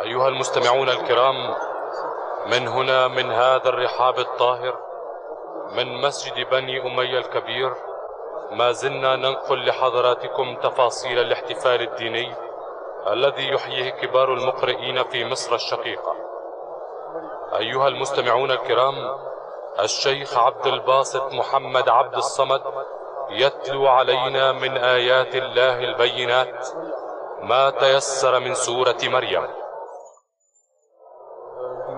أيها المستمعون الكرام من هنا من هذا الرحاب الطاهر من مسجد بني أمية الكبير ما زلنا ننقل لحضراتكم تفاصيل الاحتفال الديني الذي يحييه كبار المقرئين في مصر الشقيقة أيها المستمعون الكرام الشيخ عبد الباسط محمد عبد الصمد يتلو علينا من آيات الله البينات ما تيسر من سورة مريم.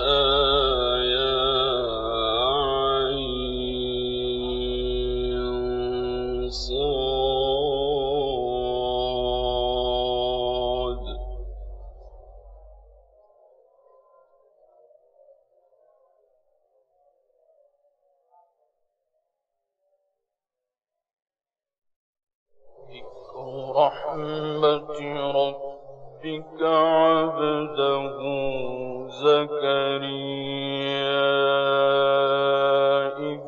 كافها يا عين صاد رحمة ربك عبده زكريا إذ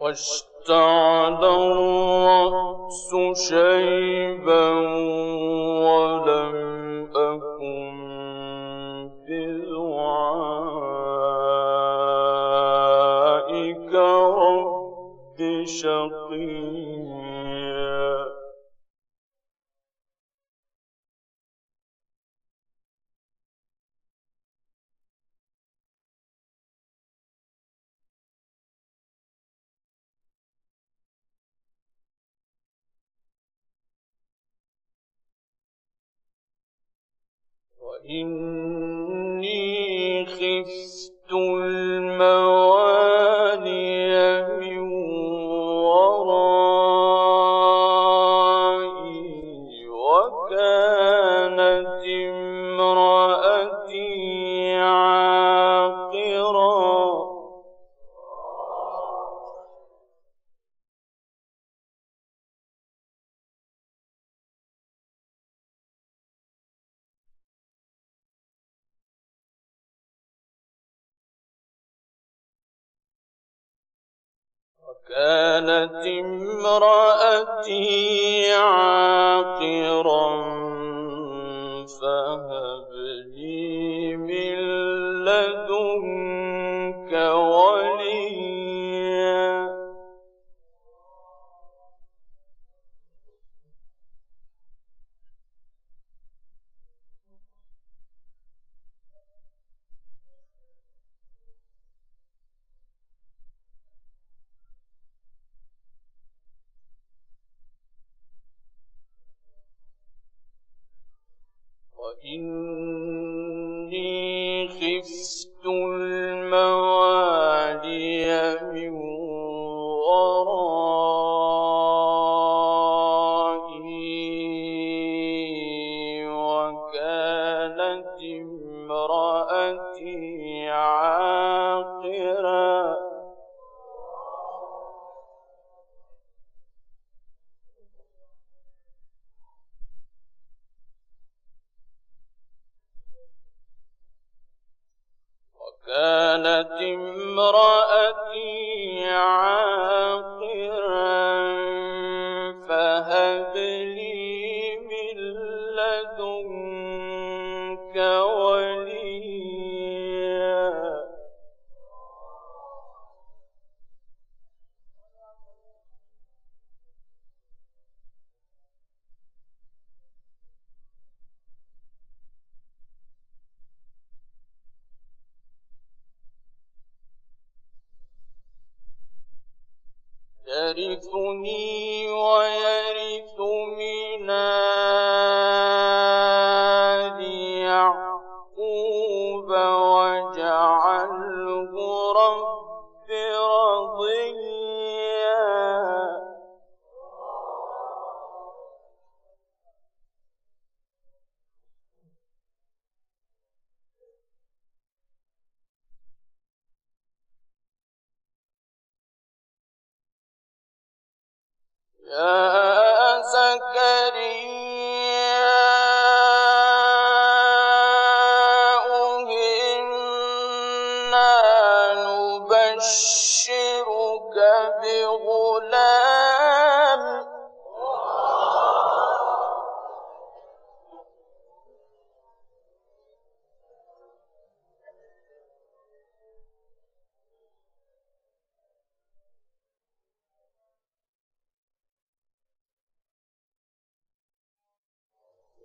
واشتعل الرأس شيبا ولم أكن بدعائك رب شقيا وإني وكانت امرأتي عاقرا. فهب لي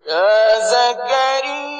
يا زكريا.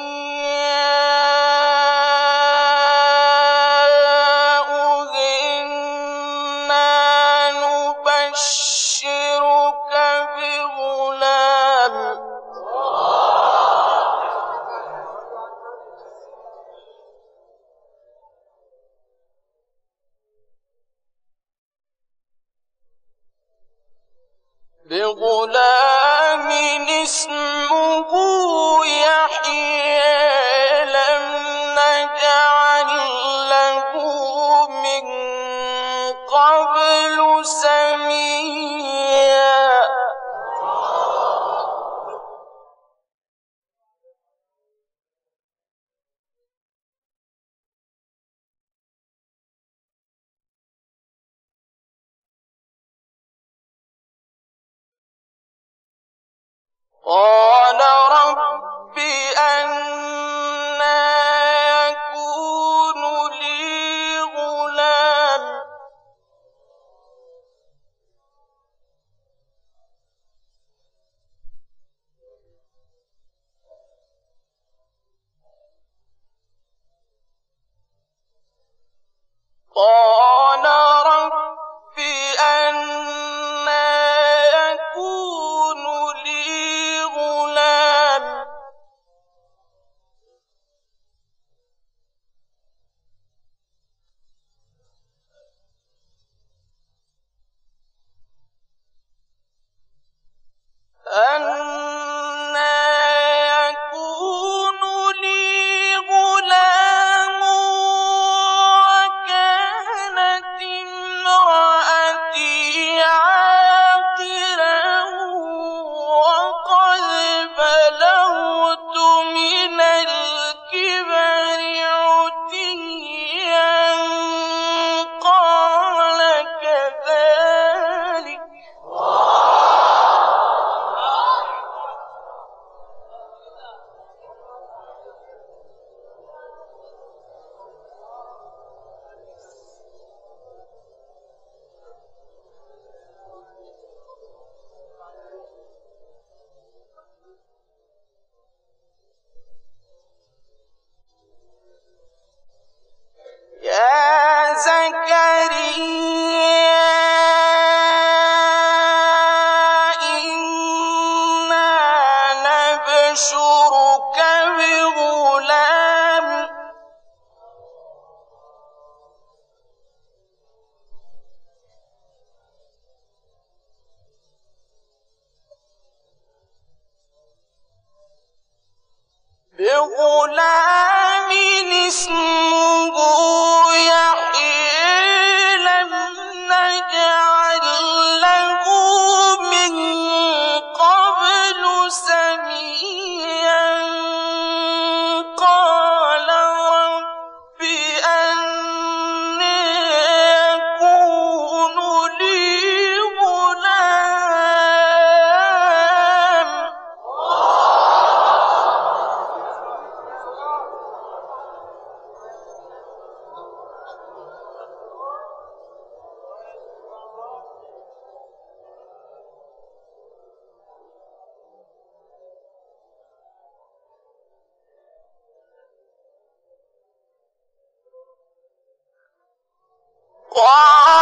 哇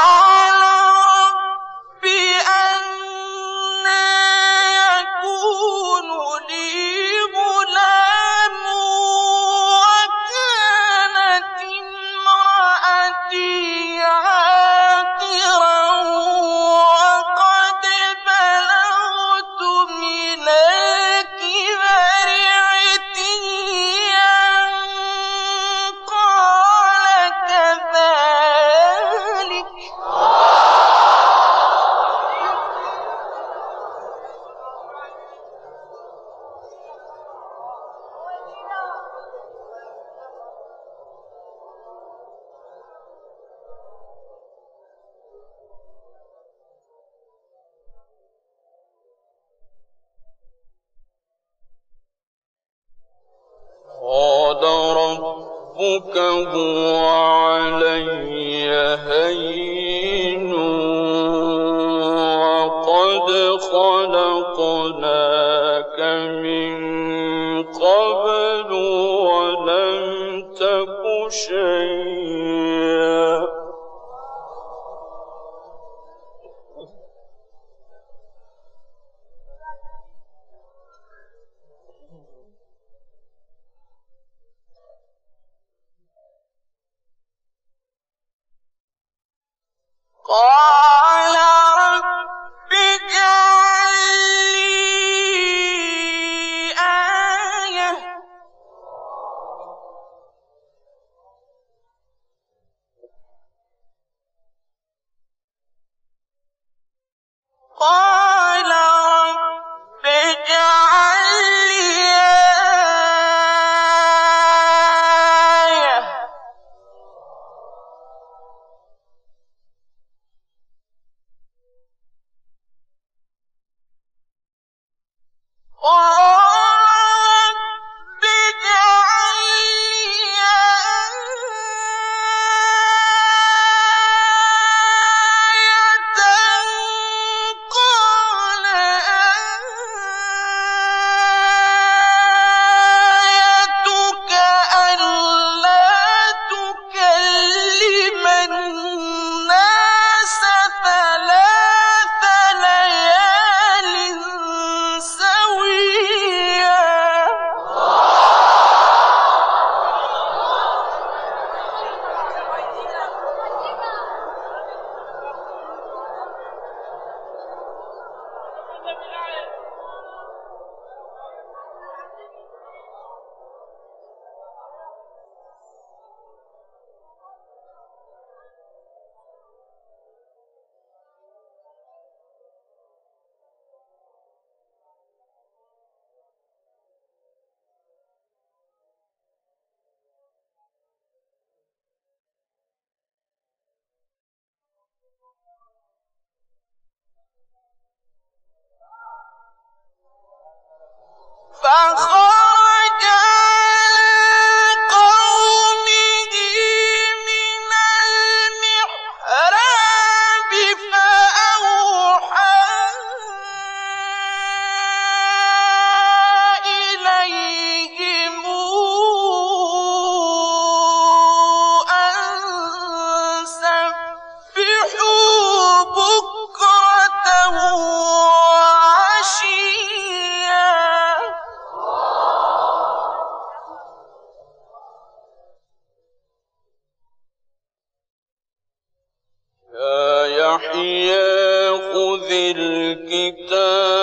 Fuck. يحيى خذ الكتاب.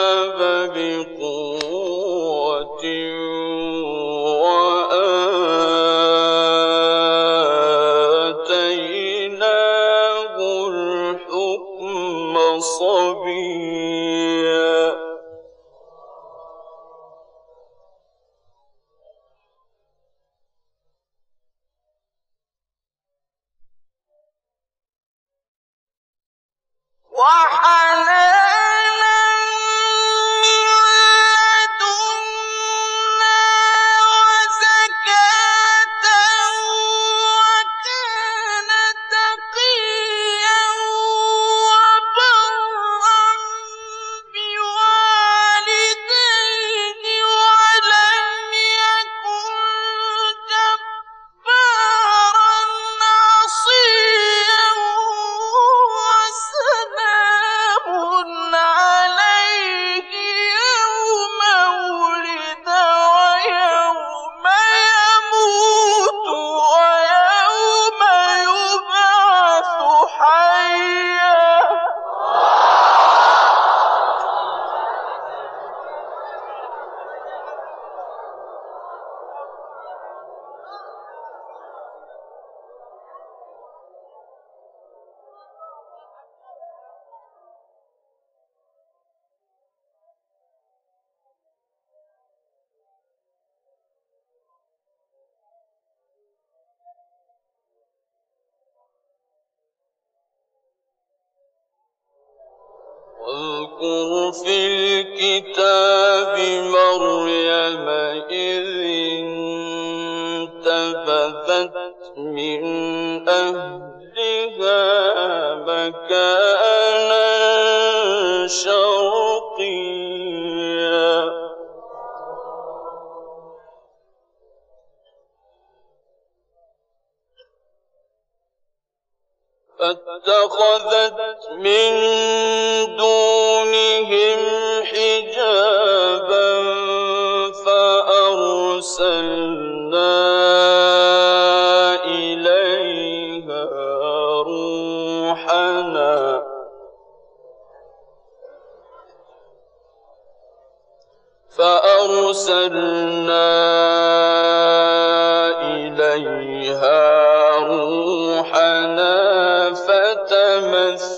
في الكتاب once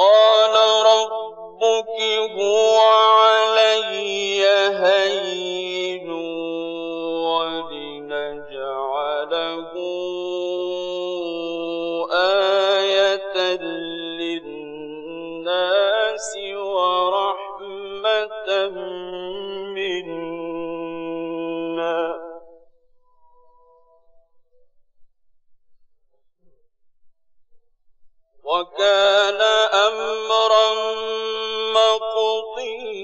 قال ربك هو علي هين كان امرا مقضيا.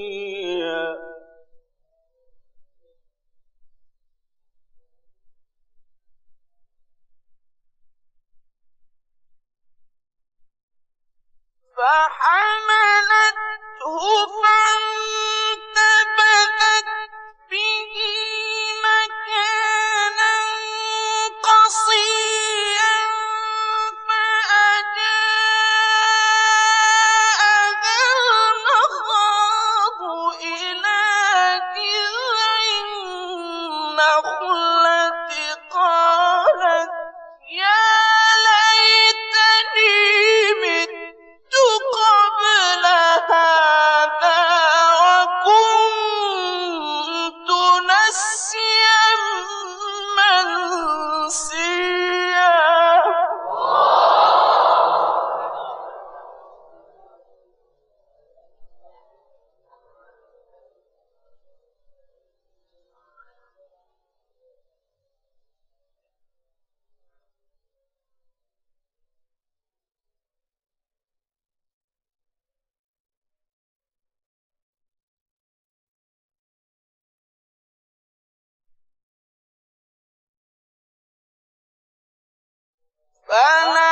I know.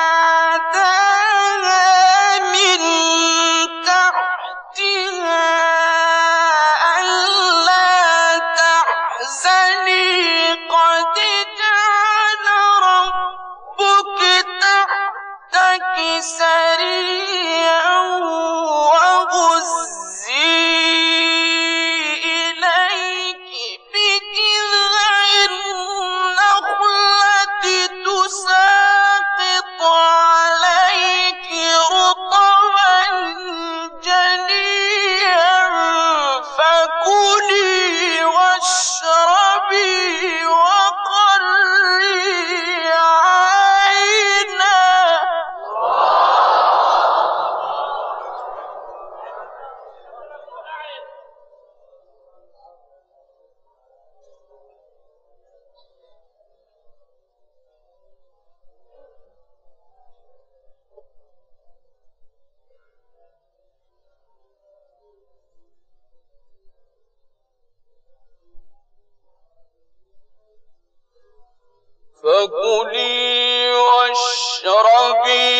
واشربي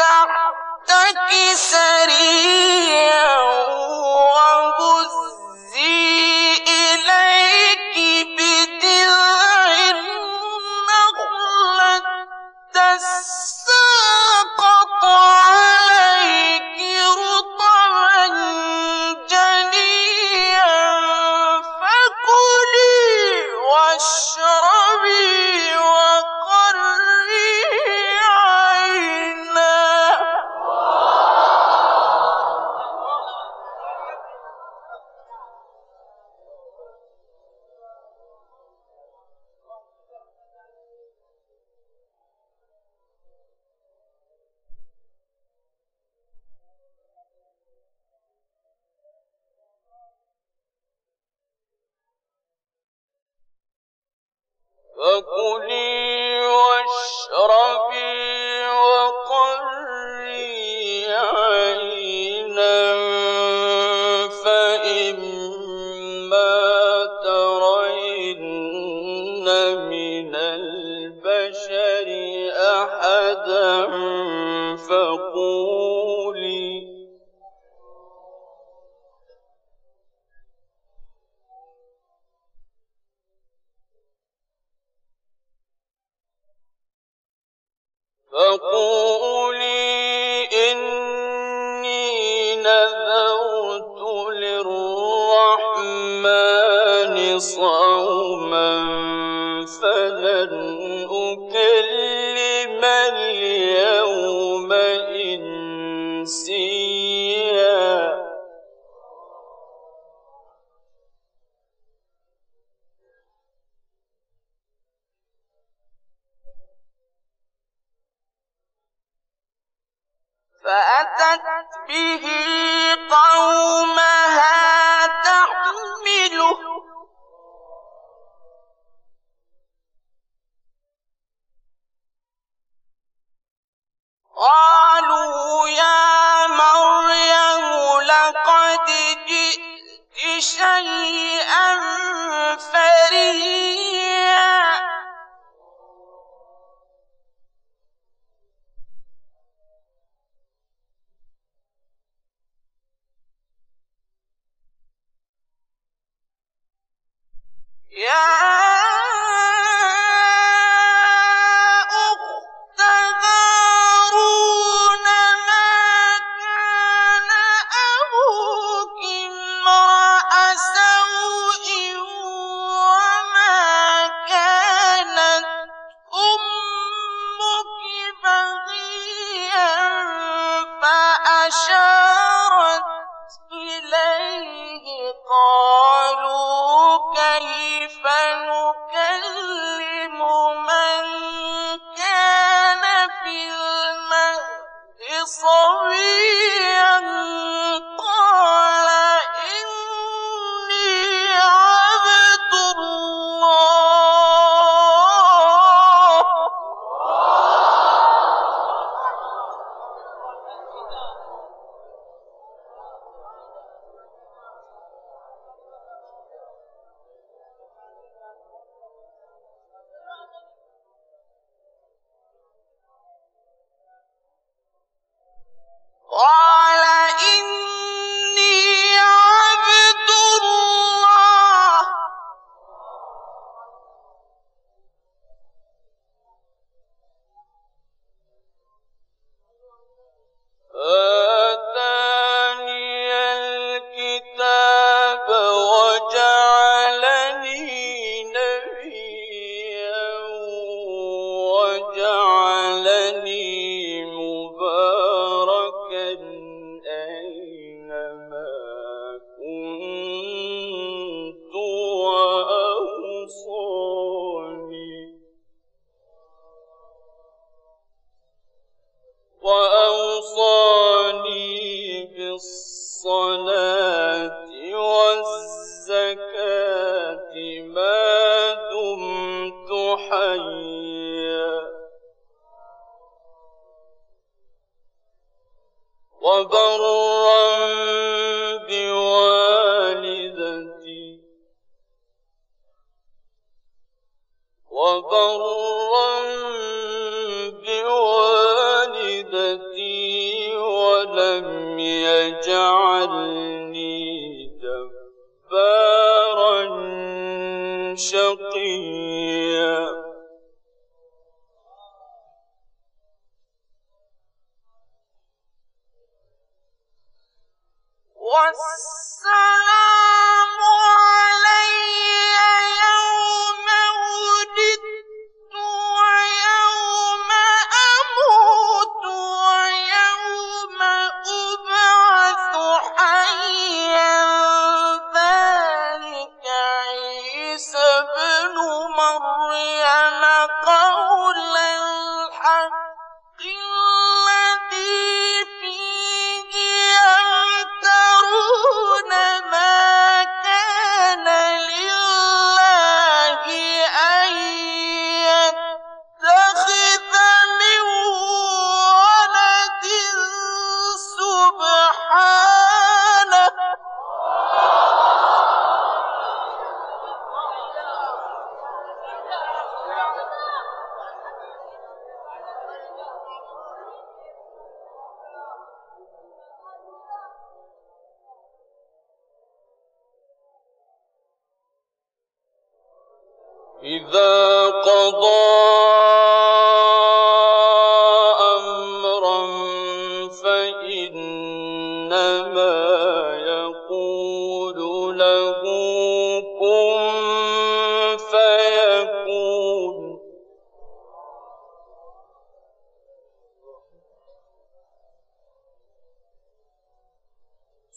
ربك تحتك فقولي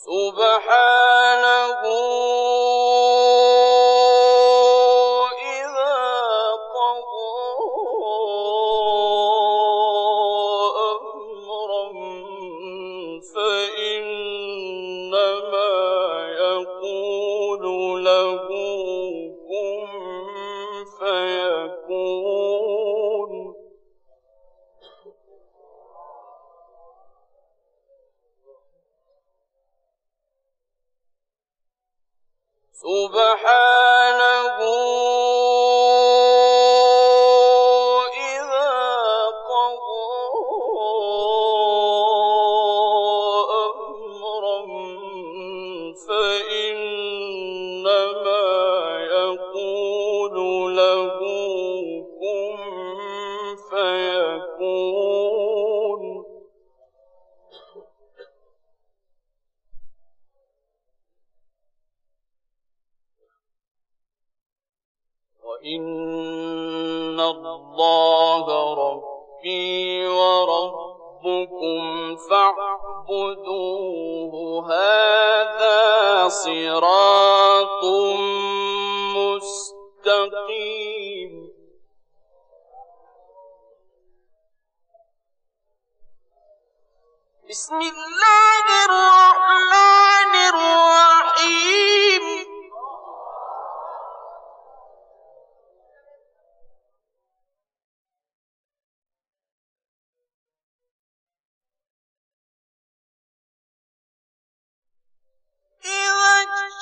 سبحان صراط مستقيم. بسم الله الرحمن الرحيم.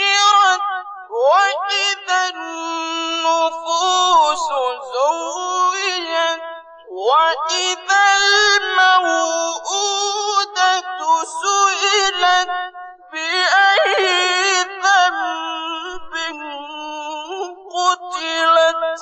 سجرت وإذا النفوس زوجت وإذا الموءودة سئلت بأي ذنب قتلت.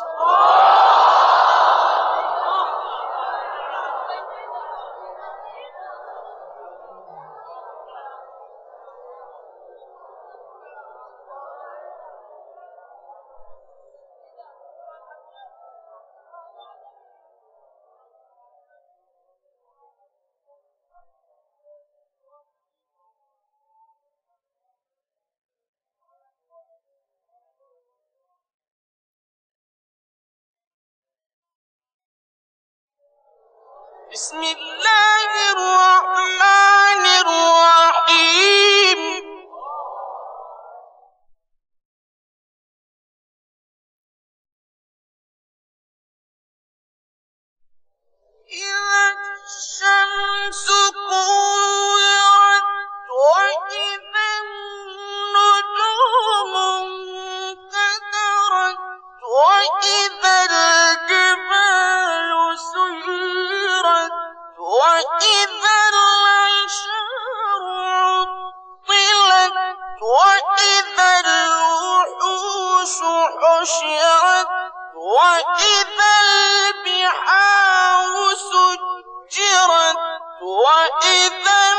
وإذا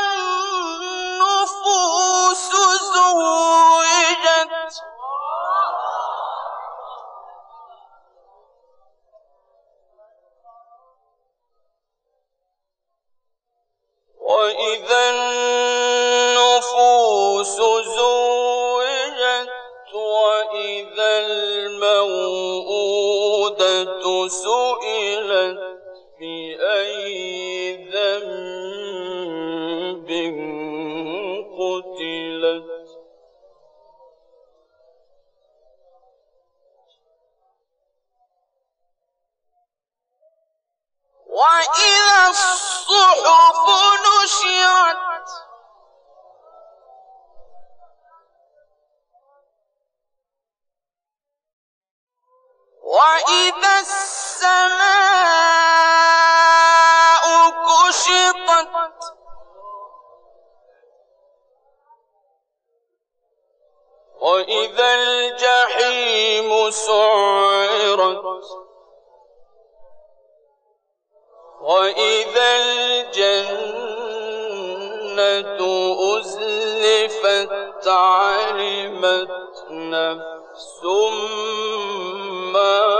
علمت نفس ما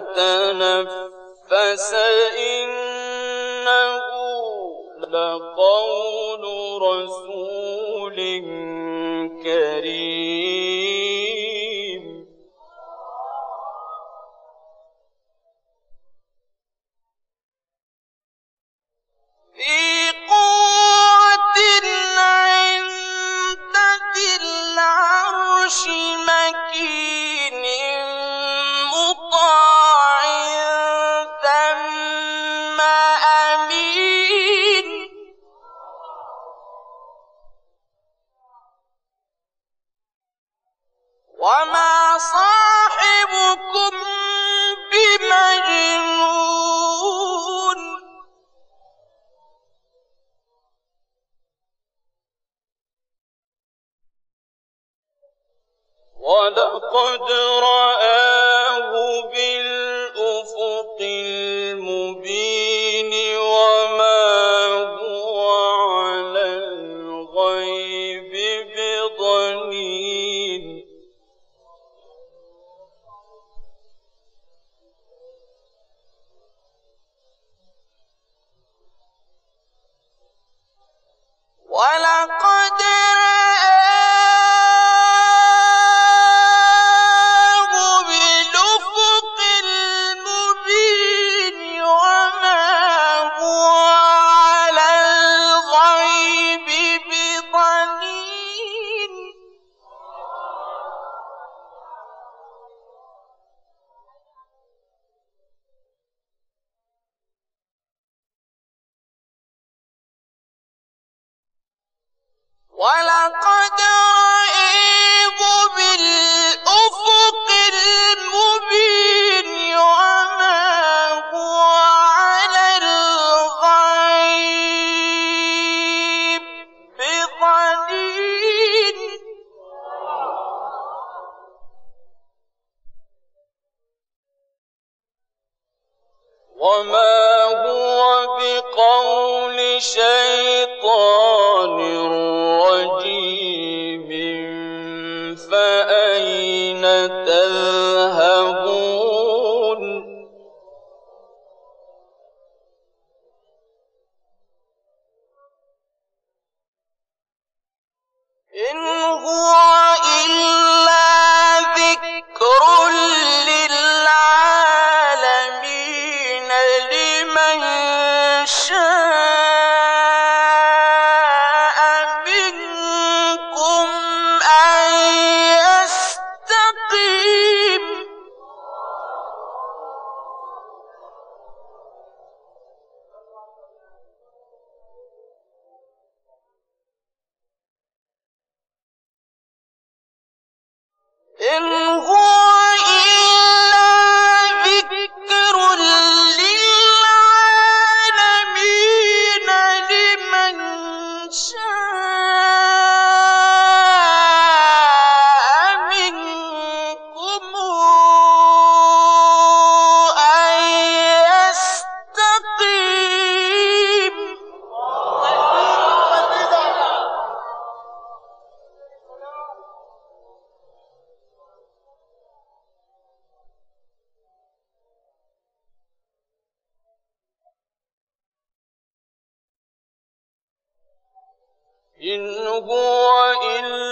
فتنفس إنه لقول رسول كريم في قوة عند ذي العرش مكين ولقد رآه وما إن هو إلا